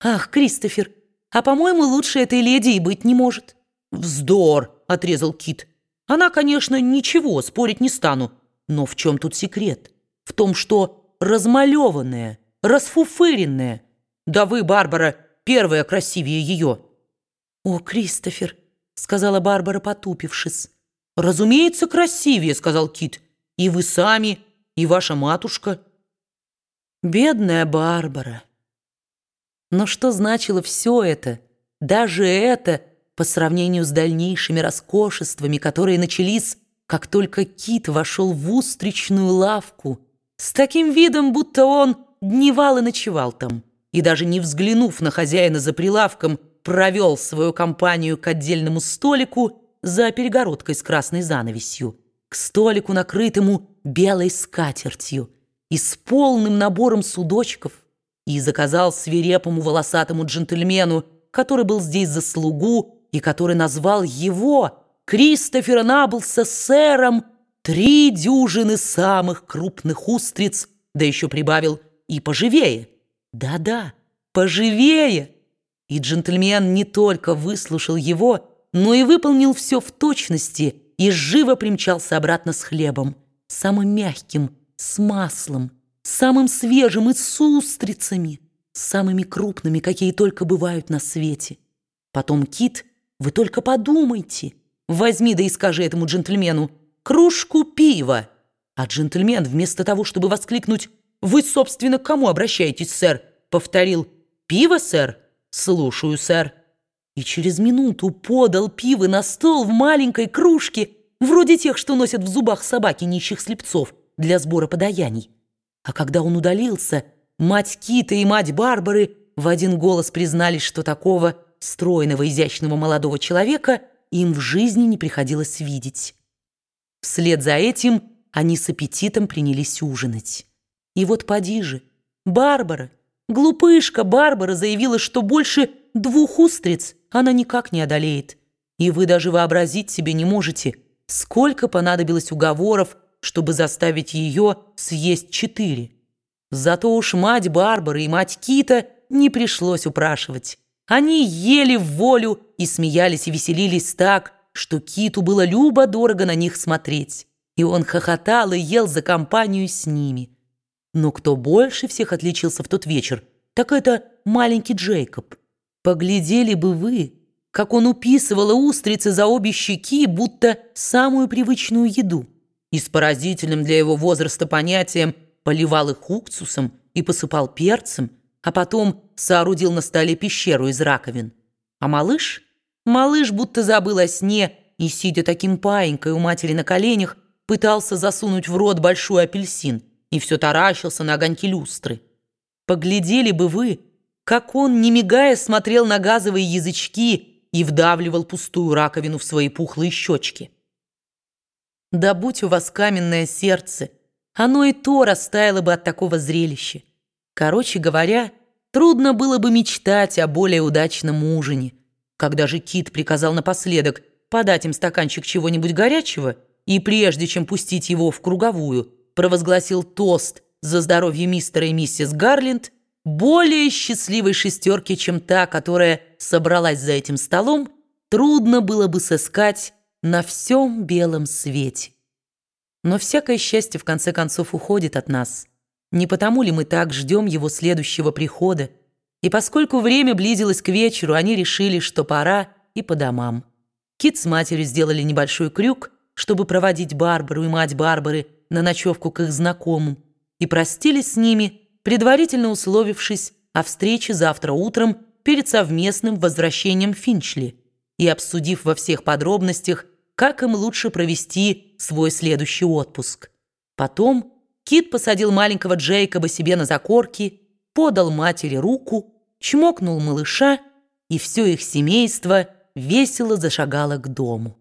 «Ах, Кристофер, а, по-моему, лучше этой леди и быть не может». «Вздор!» — отрезал Кит. «Она, конечно, ничего, спорить не стану. Но в чем тут секрет? В том, что размалеванная, расфуфыренная. Да вы, Барбара, первая красивее ее». «О, Кристофер!» — сказала Барбара, потупившись. «Разумеется, красивее», — сказал Кит. «И вы сами, и ваша матушка». Бедная Барбара. Но что значило все это, даже это, по сравнению с дальнейшими роскошествами, которые начались, как только Кит вошел в устричную лавку, с таким видом, будто он дневал и ночевал там, и даже не взглянув на хозяина за прилавком, провел свою компанию к отдельному столику за перегородкой с красной занавесью, к столику, накрытому белой скатертью и с полным набором судочков – и заказал свирепому волосатому джентльмену, который был здесь за слугу и который назвал его, Кристофера Наблса, сэром, три дюжины самых крупных устриц, да еще прибавил и поживее. Да-да, поживее. И джентльмен не только выслушал его, но и выполнил все в точности и живо примчался обратно с хлебом, самым мягким, с маслом, самым свежим и с устрицами, самыми крупными, какие только бывают на свете. Потом Кит, вы только подумайте, возьми да и скажи этому джентльмену «кружку пива». А джентльмен, вместо того, чтобы воскликнуть «Вы, собственно, к кому обращаетесь, сэр?» повторил «Пиво, сэр?» «Слушаю, сэр». И через минуту подал пиво на стол в маленькой кружке, вроде тех, что носят в зубах собаки нищих слепцов для сбора подаяний. А когда он удалился, мать Кита и мать Барбары в один голос признались, что такого стройного, изящного молодого человека им в жизни не приходилось видеть. Вслед за этим они с аппетитом принялись ужинать. И вот поди же, Барбара, глупышка Барбара заявила, что больше двух устриц она никак не одолеет. И вы даже вообразить себе не можете, сколько понадобилось уговоров, чтобы заставить ее съесть четыре. Зато уж мать Барбары и мать Кита не пришлось упрашивать. Они ели в волю и смеялись и веселились так, что Киту было любо-дорого на них смотреть. И он хохотал и ел за компанию с ними. Но кто больше всех отличился в тот вечер, так это маленький Джейкоб. Поглядели бы вы, как он уписывал устрицы за обе щеки, будто самую привычную еду и с поразительным для его возраста понятием поливал их уксусом и посыпал перцем, а потом соорудил на столе пещеру из раковин. А малыш? Малыш будто забыл о сне и, сидя таким паинькой у матери на коленях, пытался засунуть в рот большой апельсин и все таращился на огоньки люстры. Поглядели бы вы, как он, не мигая, смотрел на газовые язычки и вдавливал пустую раковину в свои пухлые щечки. Да будь у вас каменное сердце, оно и то растаяло бы от такого зрелища. Короче говоря, трудно было бы мечтать о более удачном ужине. Когда же Кит приказал напоследок подать им стаканчик чего-нибудь горячего, и прежде чем пустить его в круговую, провозгласил тост за здоровье мистера и миссис Гарленд, более счастливой шестерки, чем та, которая собралась за этим столом, трудно было бы сыскать на всем белом свете. Но всякое счастье в конце концов уходит от нас. Не потому ли мы так ждем его следующего прихода? И поскольку время близилось к вечеру, они решили, что пора и по домам. Кит с матерью сделали небольшой крюк, чтобы проводить Барбару и мать Барбары на ночевку к их знакомым, и простились с ними, предварительно условившись о встрече завтра утром перед совместным возвращением Финчли и обсудив во всех подробностях, как им лучше провести свой следующий отпуск. Потом Кит посадил маленького Джейкоба себе на закорки, подал матери руку, чмокнул малыша, и все их семейство весело зашагало к дому.